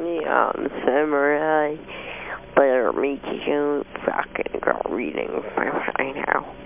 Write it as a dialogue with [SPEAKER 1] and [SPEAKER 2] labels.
[SPEAKER 1] neon samurai. Better make you fucking go reading right now.